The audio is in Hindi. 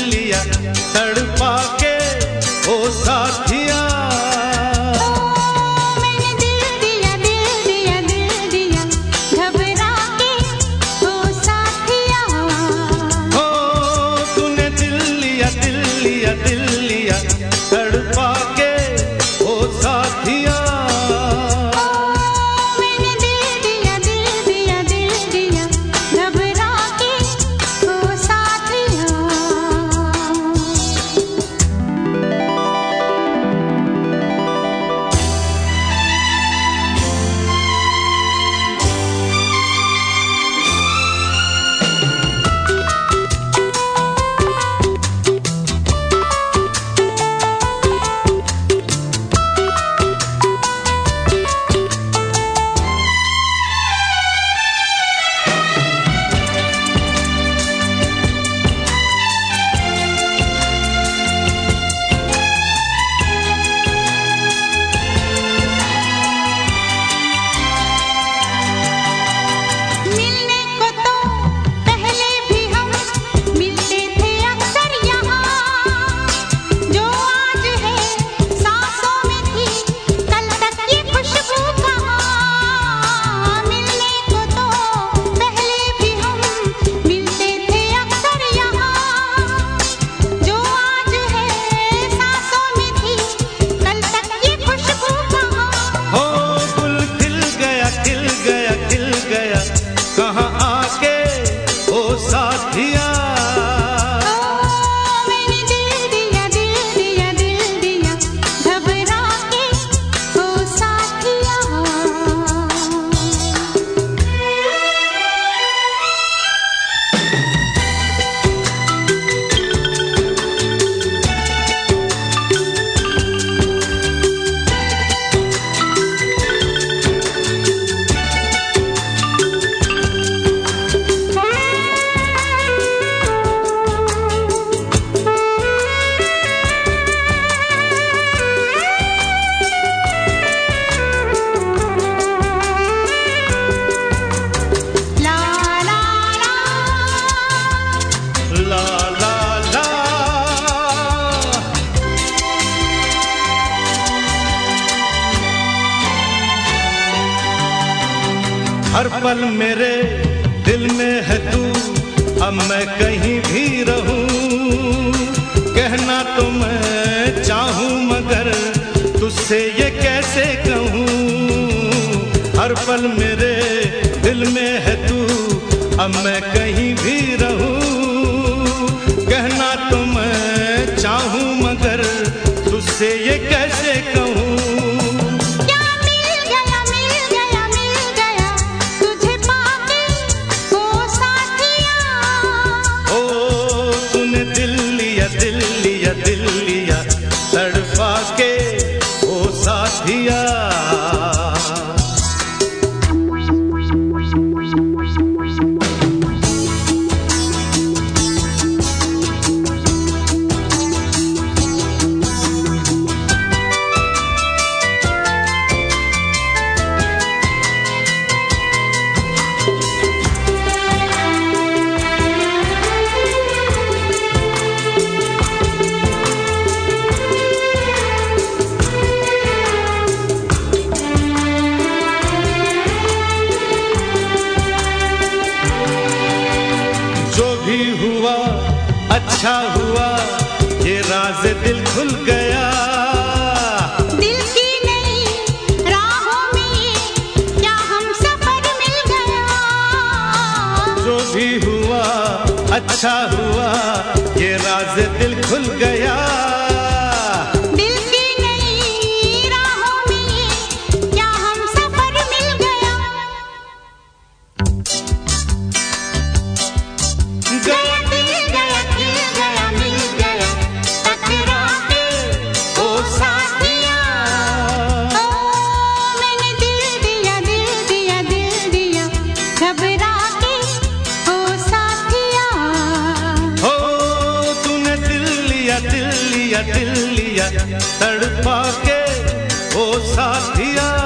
மல்லியா தடு हर पल मेरे दिल में है तू, अब मैं कहीं भी रहूँ। कहना तो मैं चाहूँ, मगर तुझसे ये कैसे कहूँ? हर पल मेरे दिल में है तू, अब मैं कहीं भी रहूँ। कहना तो मैं चाहूँ, मगर तुझसे ये कैसे कहूँ? दिल्ली लिया दिल्ली लिया दिल अच्छा हुआ ये राज दिल खुल गया। दिल की नई राहों में क्या हम सफ़र मिल गया? जो भी हुआ अच्छा हुआ ये राज दिल खुल गया। दिल लिया तड़पा के ओ साथिया।